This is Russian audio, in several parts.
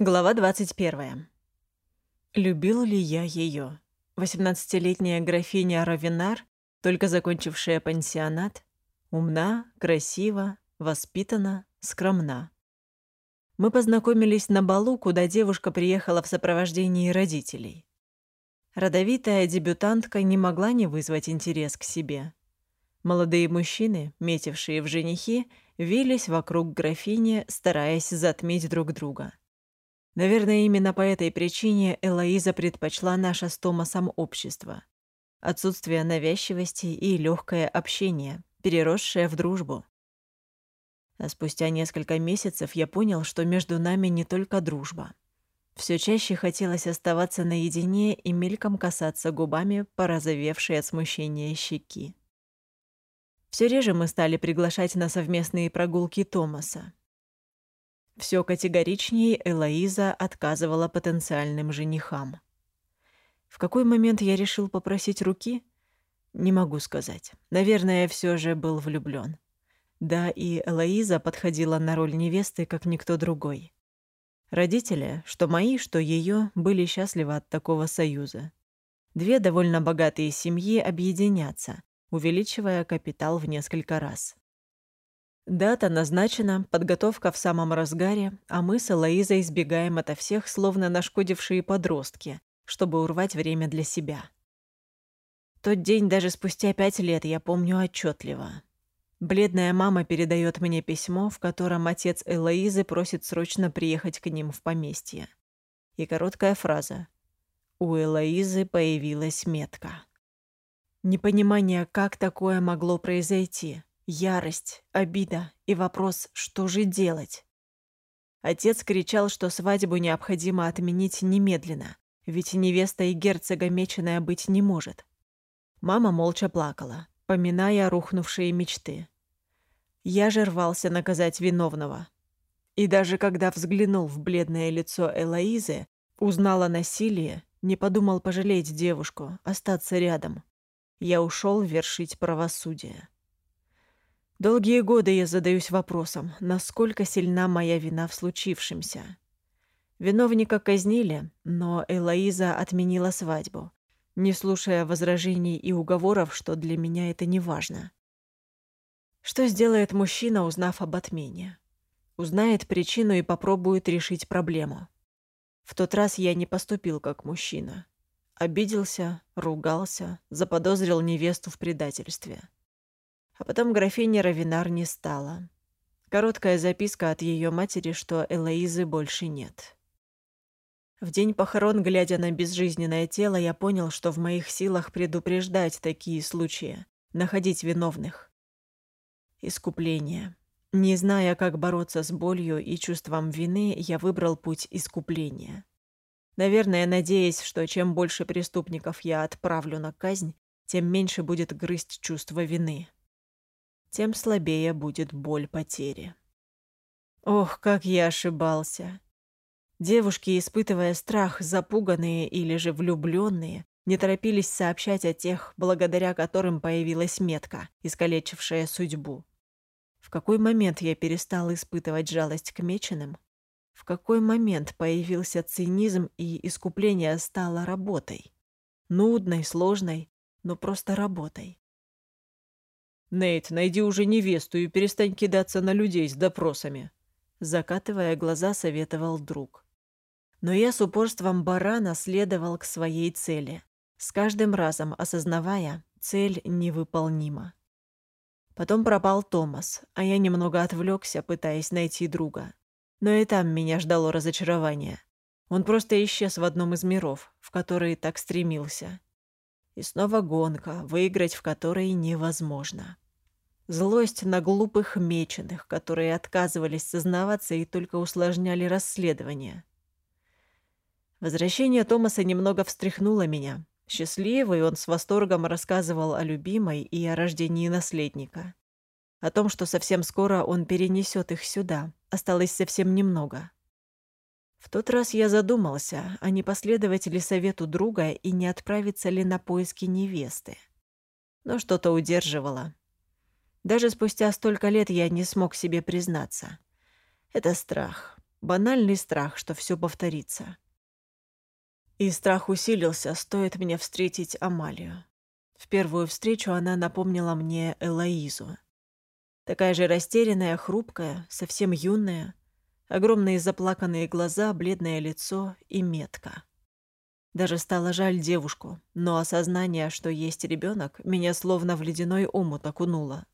Глава 21. Любил ли я ее? 18-летняя графиня Равинар, только закончившая пансионат, умна, красива, воспитана, скромна. Мы познакомились на балу, куда девушка приехала в сопровождении родителей. Родовитая дебютантка не могла не вызвать интерес к себе. Молодые мужчины, метившие в женихи, вились вокруг графини, стараясь затмить друг друга. Наверное, именно по этой причине Элоиза предпочла наше с Томасом общество. Отсутствие навязчивости и легкое общение, переросшее в дружбу. А спустя несколько месяцев я понял, что между нами не только дружба. Все чаще хотелось оставаться наедине и мельком касаться губами порозовевшей от смущения щеки. Все реже мы стали приглашать на совместные прогулки Томаса. Все категоричнее Элоиза отказывала потенциальным женихам. В какой момент я решил попросить руки? Не могу сказать. Наверное, я все же был влюблен. Да, и Элоиза подходила на роль невесты, как никто другой. Родители, что мои, что ее, были счастливы от такого союза. Две довольно богатые семьи объединятся, увеличивая капитал в несколько раз. Дата назначена, подготовка в самом разгаре, а мы с Элоизой избегаем ото всех, словно нашкодившие подростки, чтобы урвать время для себя. Тот день даже спустя пять лет я помню отчетливо. Бледная мама передает мне письмо, в котором отец Элоизы просит срочно приехать к ним в поместье. И короткая фраза. У Элоизы появилась метка. Непонимание, как такое могло произойти. Ярость, обида и вопрос, что же делать? Отец кричал, что свадьбу необходимо отменить немедленно, ведь невеста и герцога меченая быть не может. Мама молча плакала, поминая рухнувшие мечты. Я же рвался наказать виновного. И даже когда взглянул в бледное лицо Элоизы, узнал о насилии, не подумал пожалеть девушку, остаться рядом. Я ушел вершить правосудие. Долгие годы я задаюсь вопросом, насколько сильна моя вина в случившемся. Виновника казнили, но Элоиза отменила свадьбу, не слушая возражений и уговоров, что для меня это не важно. Что сделает мужчина, узнав об отмене? Узнает причину и попробует решить проблему. В тот раз я не поступил как мужчина. Обиделся, ругался, заподозрил невесту в предательстве. А потом графиня Равинар не стала. Короткая записка от ее матери, что Элоизы больше нет. В день похорон, глядя на безжизненное тело, я понял, что в моих силах предупреждать такие случаи, находить виновных. Искупление. Не зная, как бороться с болью и чувством вины, я выбрал путь искупления. Наверное, надеясь, что чем больше преступников я отправлю на казнь, тем меньше будет грызть чувство вины тем слабее будет боль потери. Ох, как я ошибался. Девушки, испытывая страх, запуганные или же влюбленные, не торопились сообщать о тех, благодаря которым появилась метка, искалечившая судьбу. В какой момент я перестал испытывать жалость к меченым? В какой момент появился цинизм и искупление стало работой? Нудной, сложной, но просто работой. «Нейт, найди уже невесту и перестань кидаться на людей с допросами», закатывая глаза, советовал друг. Но я с упорством барана следовал к своей цели, с каждым разом осознавая, цель невыполнима. Потом пропал Томас, а я немного отвлекся, пытаясь найти друга. Но и там меня ждало разочарование. Он просто исчез в одном из миров, в который так стремился. И снова гонка, выиграть в которой невозможно. Злость на глупых меченых, которые отказывались сознаваться и только усложняли расследование. Возвращение Томаса немного встряхнуло меня. Счастливый он с восторгом рассказывал о любимой и о рождении наследника. О том, что совсем скоро он перенесет их сюда. Осталось совсем немного. В тот раз я задумался, а не последовать ли совету друга и не отправиться ли на поиски невесты. Но что-то удерживало. Даже спустя столько лет я не смог себе признаться. Это страх. Банальный страх, что все повторится. И страх усилился, стоит мне встретить Амалию. В первую встречу она напомнила мне Элоизу. Такая же растерянная, хрупкая, совсем юная, огромные заплаканные глаза, бледное лицо и метка. Даже стало жаль девушку, но осознание, что есть ребенок, меня словно в ледяной омут окунуло.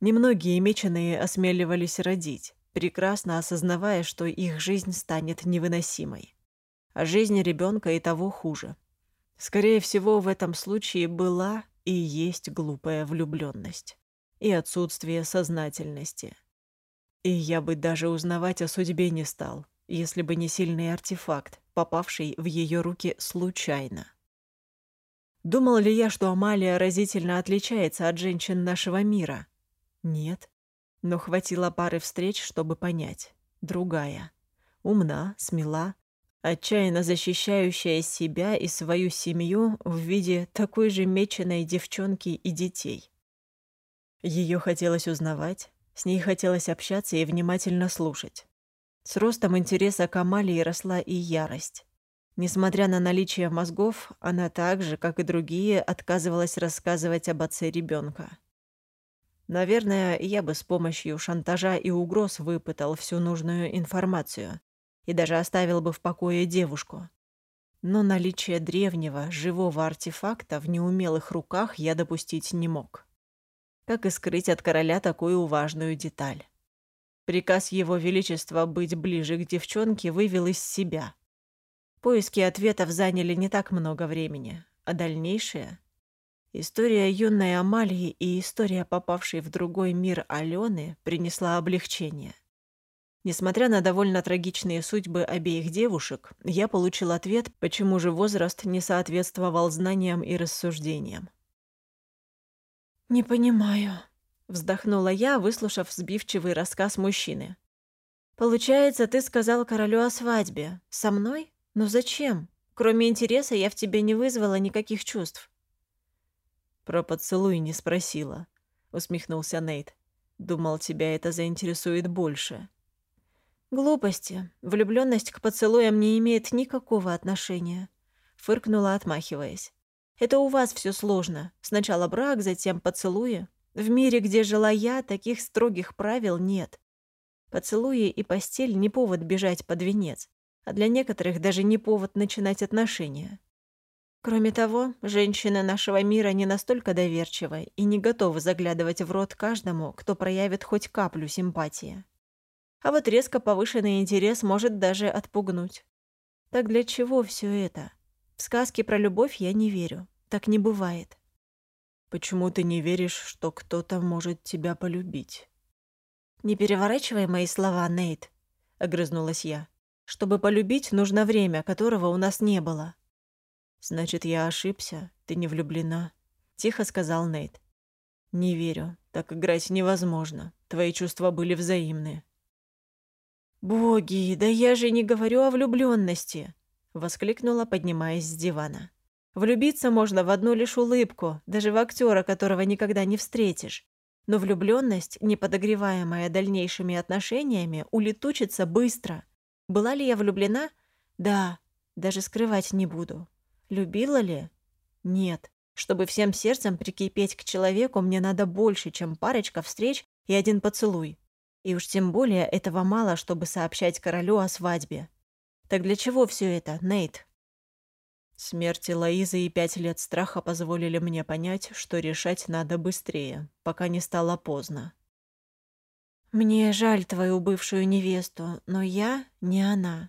Немногие меченые осмеливались родить, прекрасно осознавая, что их жизнь станет невыносимой. А жизнь ребенка и того хуже. Скорее всего, в этом случае была и есть глупая влюбленность и отсутствие сознательности. И я бы даже узнавать о судьбе не стал, если бы не сильный артефакт, попавший в ее руки случайно. Думал ли я, что Амалия разительно отличается от женщин нашего мира? Нет. Но хватило пары встреч, чтобы понять. Другая. Умна, смела, отчаянно защищающая себя и свою семью в виде такой же меченой девчонки и детей. Ее хотелось узнавать, с ней хотелось общаться и внимательно слушать. С ростом интереса к Амалии росла и ярость. Несмотря на наличие мозгов, она так же, как и другие, отказывалась рассказывать об отце ребенка. Наверное, я бы с помощью шантажа и угроз выпытал всю нужную информацию и даже оставил бы в покое девушку. Но наличие древнего, живого артефакта в неумелых руках я допустить не мог. Как и скрыть от короля такую важную деталь. Приказ его величества быть ближе к девчонке вывел из себя. Поиски ответов заняли не так много времени, а дальнейшее История юной Амалии и история попавшей в другой мир Алены принесла облегчение. Несмотря на довольно трагичные судьбы обеих девушек, я получил ответ, почему же возраст не соответствовал знаниям и рассуждениям. «Не понимаю», — вздохнула я, выслушав сбивчивый рассказ мужчины. «Получается, ты сказал королю о свадьбе. Со мной? Но зачем? Кроме интереса я в тебе не вызвала никаких чувств». «Про поцелуй не спросила», — усмехнулся Нейт. «Думал, тебя это заинтересует больше». «Глупости. Влюблённость к поцелуям не имеет никакого отношения», — фыркнула, отмахиваясь. «Это у вас всё сложно. Сначала брак, затем поцелуи. В мире, где жила я, таких строгих правил нет. Поцелуи и постель не повод бежать под венец, а для некоторых даже не повод начинать отношения. Кроме того, женщины нашего мира не настолько доверчивы и не готовы заглядывать в рот каждому, кто проявит хоть каплю симпатии. А вот резко повышенный интерес может даже отпугнуть. Так для чего все это? В сказки про любовь я не верю. Так не бывает. Почему ты не веришь, что кто-то может тебя полюбить? Не переворачивай мои слова, Нейт, огрызнулась я. Чтобы полюбить, нужно время, которого у нас не было. «Значит, я ошибся. Ты не влюблена», — тихо сказал Нейт. «Не верю. Так играть невозможно. Твои чувства были взаимны». «Боги, да я же не говорю о влюбленности!» — воскликнула, поднимаясь с дивана. «Влюбиться можно в одну лишь улыбку, даже в актера, которого никогда не встретишь. Но влюбленность, не подогреваемая дальнейшими отношениями, улетучится быстро. Была ли я влюблена? Да, даже скрывать не буду. Любила ли? Нет. Чтобы всем сердцем прикипеть к человеку, мне надо больше, чем парочка встреч и один поцелуй. И уж тем более этого мало, чтобы сообщать королю о свадьбе. Так для чего все это, Нейт? Смерти Лоизы и пять лет страха позволили мне понять, что решать надо быстрее, пока не стало поздно. «Мне жаль твою бывшую невесту, но я не она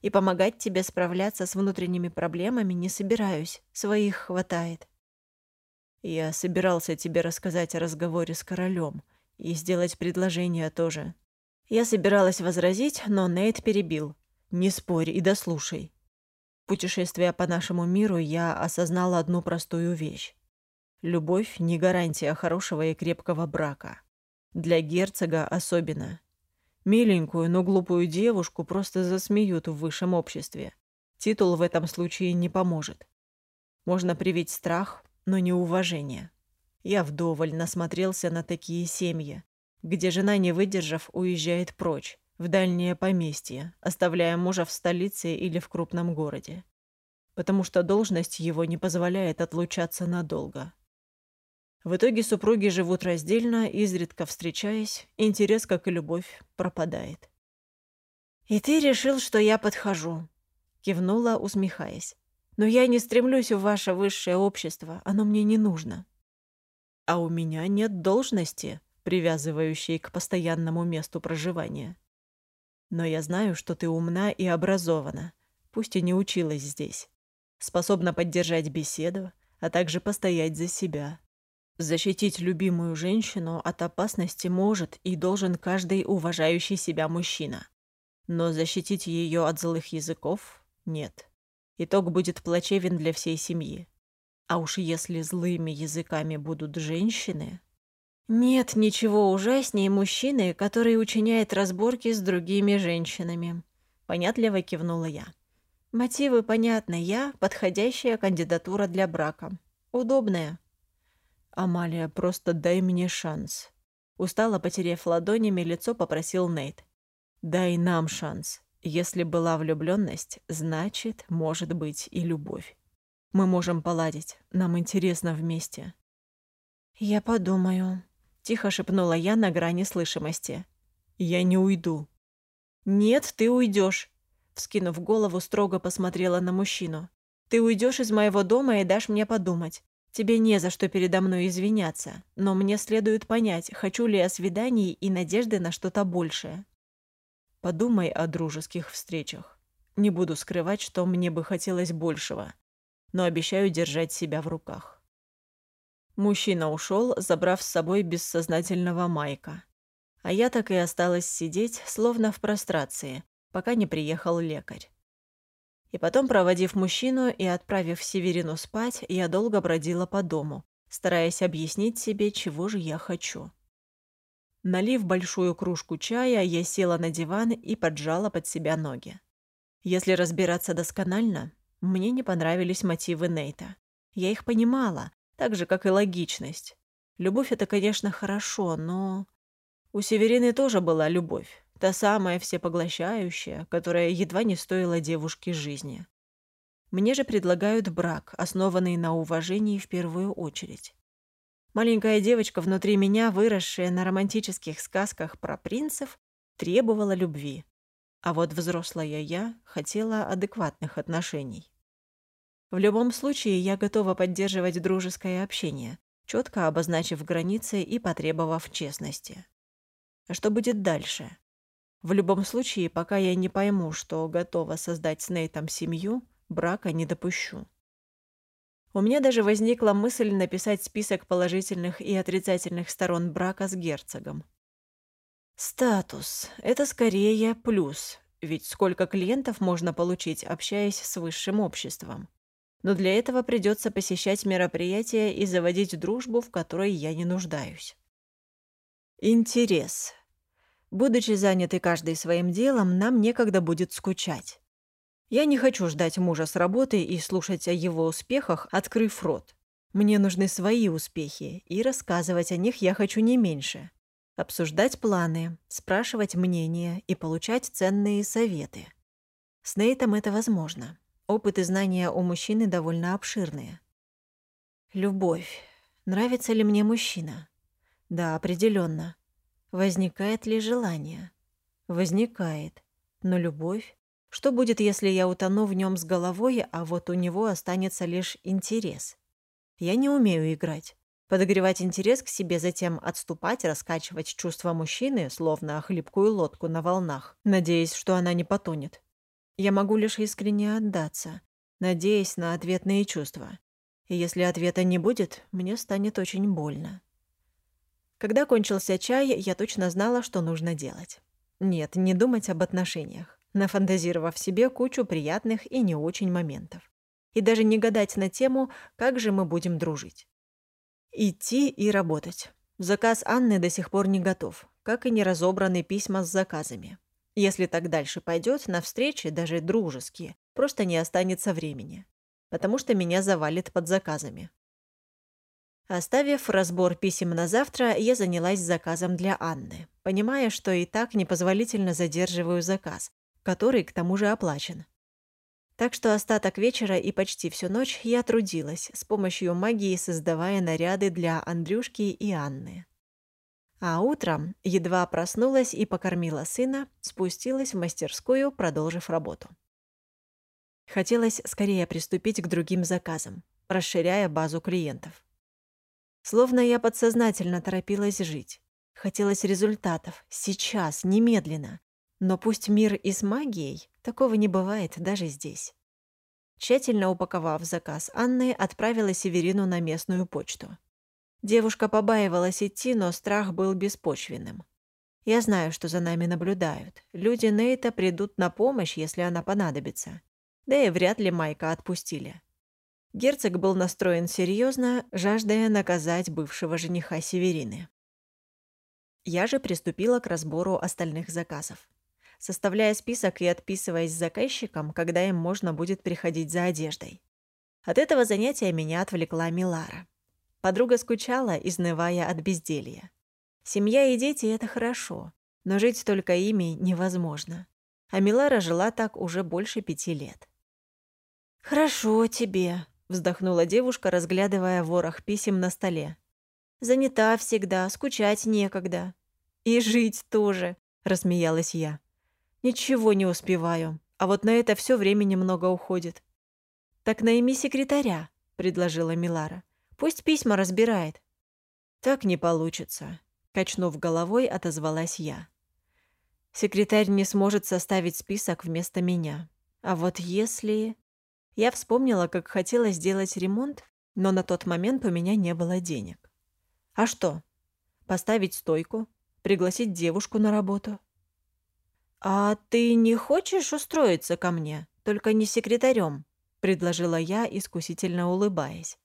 и помогать тебе справляться с внутренними проблемами не собираюсь. Своих хватает. Я собирался тебе рассказать о разговоре с королем и сделать предложение тоже. Я собиралась возразить, но Нейт перебил. Не спорь и дослушай. Путешествуя по нашему миру, я осознала одну простую вещь. Любовь не гарантия хорошего и крепкого брака. Для герцога особенно. Миленькую, но глупую девушку просто засмеют в высшем обществе. Титул в этом случае не поможет. Можно привить страх, но не уважение. Я вдоволь насмотрелся на такие семьи, где жена, не выдержав, уезжает прочь, в дальнее поместье, оставляя мужа в столице или в крупном городе. Потому что должность его не позволяет отлучаться надолго. В итоге супруги живут раздельно, изредка встречаясь, интерес, как и любовь, пропадает. «И ты решил, что я подхожу?» — кивнула, усмехаясь. «Но я не стремлюсь в ваше высшее общество, оно мне не нужно». «А у меня нет должности», привязывающей к постоянному месту проживания. Но я знаю, что ты умна и образована, пусть и не училась здесь. Способна поддержать беседу, а также постоять за себя, Защитить любимую женщину от опасности может и должен каждый уважающий себя мужчина. Но защитить ее от злых языков – нет. Итог будет плачевен для всей семьи. А уж если злыми языками будут женщины... Нет ничего ужаснее мужчины, который учиняет разборки с другими женщинами. Понятливо кивнула я. Мотивы понятны, я – подходящая кандидатура для брака. Удобная. «Амалия, просто дай мне шанс». Устало потеряв ладонями, лицо попросил Нейт. «Дай нам шанс. Если была влюбленность, значит, может быть и любовь. Мы можем поладить. Нам интересно вместе». «Я подумаю», — тихо шепнула я на грани слышимости. «Я не уйду». «Нет, ты уйдешь», — вскинув голову, строго посмотрела на мужчину. «Ты уйдешь из моего дома и дашь мне подумать. Тебе не за что передо мной извиняться, но мне следует понять, хочу ли я свиданий и надежды на что-то большее. Подумай о дружеских встречах. Не буду скрывать, что мне бы хотелось большего, но обещаю держать себя в руках. Мужчина ушел, забрав с собой бессознательного Майка. А я так и осталась сидеть, словно в прострации, пока не приехал лекарь. И потом, проводив мужчину и отправив Северину спать, я долго бродила по дому, стараясь объяснить себе, чего же я хочу. Налив большую кружку чая, я села на диван и поджала под себя ноги. Если разбираться досконально, мне не понравились мотивы Нейта. Я их понимала, так же, как и логичность. Любовь — это, конечно, хорошо, но... У Северины тоже была любовь, Та самая всепоглощающая, которая едва не стоила девушке жизни. Мне же предлагают брак, основанный на уважении в первую очередь. Маленькая девочка внутри меня, выросшая на романтических сказках про принцев, требовала любви. А вот взрослая я хотела адекватных отношений. В любом случае, я готова поддерживать дружеское общение, четко обозначив границы и потребовав честности. А что будет дальше? В любом случае, пока я не пойму, что готова создать с Нейтом семью, брака не допущу. У меня даже возникла мысль написать список положительных и отрицательных сторон брака с герцогом. Статус – это скорее плюс, ведь сколько клиентов можно получить, общаясь с высшим обществом. Но для этого придется посещать мероприятия и заводить дружбу, в которой я не нуждаюсь. Интерес Будучи заняты каждый своим делом, нам некогда будет скучать. Я не хочу ждать мужа с работы и слушать о его успехах, открыв рот. Мне нужны свои успехи, и рассказывать о них я хочу не меньше. Обсуждать планы, спрашивать мнения и получать ценные советы. С Нейтом это возможно. Опыт и знания у мужчины довольно обширные. Любовь. Нравится ли мне мужчина? Да, определенно. Возникает ли желание? Возникает. Но любовь? Что будет, если я утону в нем с головой, а вот у него останется лишь интерес? Я не умею играть. Подогревать интерес к себе, затем отступать, раскачивать чувства мужчины, словно хлипкую лодку на волнах, надеясь, что она не потонет. Я могу лишь искренне отдаться, надеясь на ответные чувства. И если ответа не будет, мне станет очень больно. Когда кончился чай, я точно знала, что нужно делать. Нет, не думать об отношениях, нафантазировав себе кучу приятных и не очень моментов. И даже не гадать на тему, как же мы будем дружить. Идти и работать. Заказ Анны до сих пор не готов, как и не разобраны письма с заказами. Если так дальше пойдет, на встречи, даже дружеские, просто не останется времени. Потому что меня завалит под заказами. Оставив разбор писем на завтра, я занялась заказом для Анны, понимая, что и так непозволительно задерживаю заказ, который к тому же оплачен. Так что остаток вечера и почти всю ночь я трудилась, с помощью магии создавая наряды для Андрюшки и Анны. А утром, едва проснулась и покормила сына, спустилась в мастерскую, продолжив работу. Хотелось скорее приступить к другим заказам, расширяя базу клиентов. Словно я подсознательно торопилась жить. Хотелось результатов, сейчас, немедленно. Но пусть мир и с магией, такого не бывает даже здесь. Тщательно упаковав заказ Анны, отправила Северину на местную почту. Девушка побаивалась идти, но страх был беспочвенным. Я знаю, что за нами наблюдают. Люди Нейта придут на помощь, если она понадобится. Да и вряд ли Майка отпустили. Герцог был настроен серьезно, жаждая наказать бывшего жениха Северины. Я же приступила к разбору остальных заказов. Составляя список и отписываясь заказчикам, когда им можно будет приходить за одеждой. От этого занятия меня отвлекла Милара. Подруга скучала, изнывая от безделья. Семья и дети — это хорошо, но жить только ими невозможно. А Милара жила так уже больше пяти лет. «Хорошо тебе», — вздохнула девушка, разглядывая ворох писем на столе. «Занята всегда, скучать некогда». «И жить тоже», — рассмеялась я. «Ничего не успеваю, а вот на это все времени много уходит». «Так найми секретаря», — предложила Милара. Пусть письма разбирает». «Так не получится», — качнув головой, отозвалась я. «Секретарь не сможет составить список вместо меня. А вот если...» Я вспомнила, как хотела сделать ремонт, но на тот момент у меня не было денег. «А что? Поставить стойку? Пригласить девушку на работу?» «А ты не хочешь устроиться ко мне, только не секретарем?» — предложила я, искусительно улыбаясь.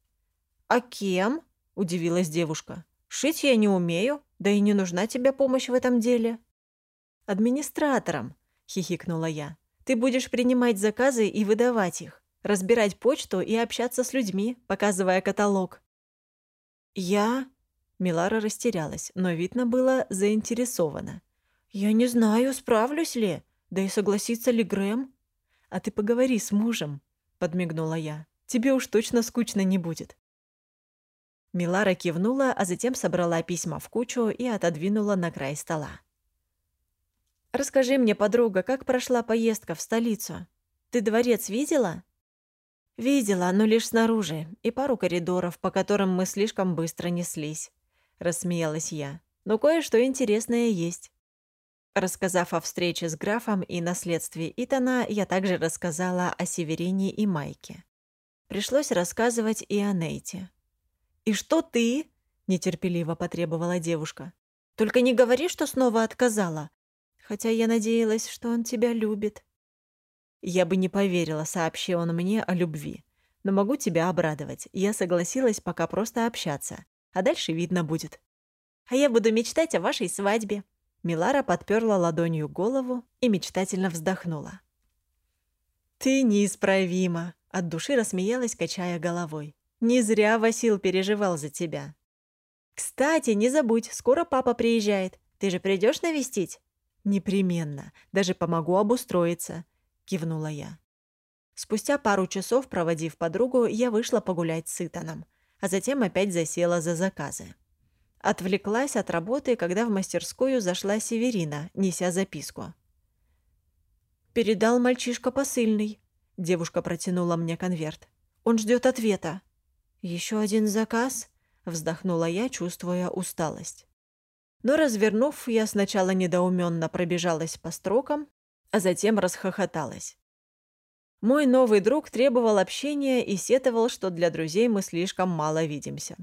«А кем?» – удивилась девушка. «Шить я не умею, да и не нужна тебе помощь в этом деле». «Администратором», – хихикнула я. «Ты будешь принимать заказы и выдавать их, разбирать почту и общаться с людьми, показывая каталог». «Я...» – Милара растерялась, но видно было заинтересована. «Я не знаю, справлюсь ли, да и согласится ли Грэм». «А ты поговори с мужем», – подмигнула я. «Тебе уж точно скучно не будет». Милара кивнула, а затем собрала письма в кучу и отодвинула на край стола. «Расскажи мне, подруга, как прошла поездка в столицу? Ты дворец видела?» «Видела, но лишь снаружи, и пару коридоров, по которым мы слишком быстро неслись», — рассмеялась я. «Но кое-что интересное есть». Рассказав о встрече с графом и наследстве Итана, я также рассказала о Северине и Майке. Пришлось рассказывать и о Нейте. «И что ты?» — нетерпеливо потребовала девушка. «Только не говори, что снова отказала. Хотя я надеялась, что он тебя любит». Я бы не поверила, сообщи он мне о любви. Но могу тебя обрадовать. Я согласилась пока просто общаться. А дальше видно будет. А я буду мечтать о вашей свадьбе. Милара подперла ладонью голову и мечтательно вздохнула. «Ты неисправима!» — от души рассмеялась, качая головой. Не зря Васил переживал за тебя. Кстати, не забудь, скоро папа приезжает. Ты же придешь навестить? Непременно. Даже помогу обустроиться, кивнула я. Спустя пару часов, проводив подругу, я вышла погулять с Итаном, а затем опять засела за заказы. Отвлеклась от работы, когда в мастерскую зашла Северина, неся записку. «Передал мальчишка посыльный», — девушка протянула мне конверт. «Он ждет ответа». Еще один заказ?» — вздохнула я, чувствуя усталость. Но, развернув, я сначала недоуменно пробежалась по строкам, а затем расхохоталась. Мой новый друг требовал общения и сетовал, что для друзей мы слишком мало видимся.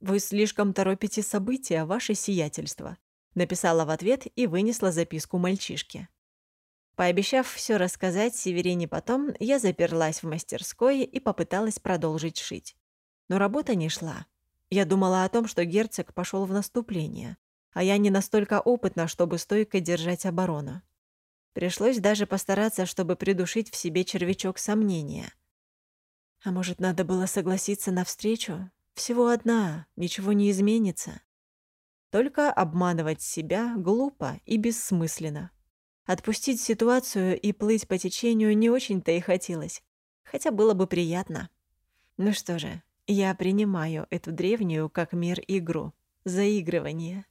«Вы слишком торопите события, ваше сиятельство», — написала в ответ и вынесла записку мальчишке. Пообещав все рассказать Северине потом, я заперлась в мастерской и попыталась продолжить шить. Но работа не шла. Я думала о том, что герцог пошел в наступление, а я не настолько опытна, чтобы стойко держать оборону. Пришлось даже постараться, чтобы придушить в себе червячок сомнения. А может, надо было согласиться на встречу? Всего одна, ничего не изменится. Только обманывать себя глупо и бессмысленно. Отпустить ситуацию и плыть по течению не очень-то и хотелось, хотя было бы приятно. Ну что же, я принимаю эту древнюю как мир игру. Заигрывание.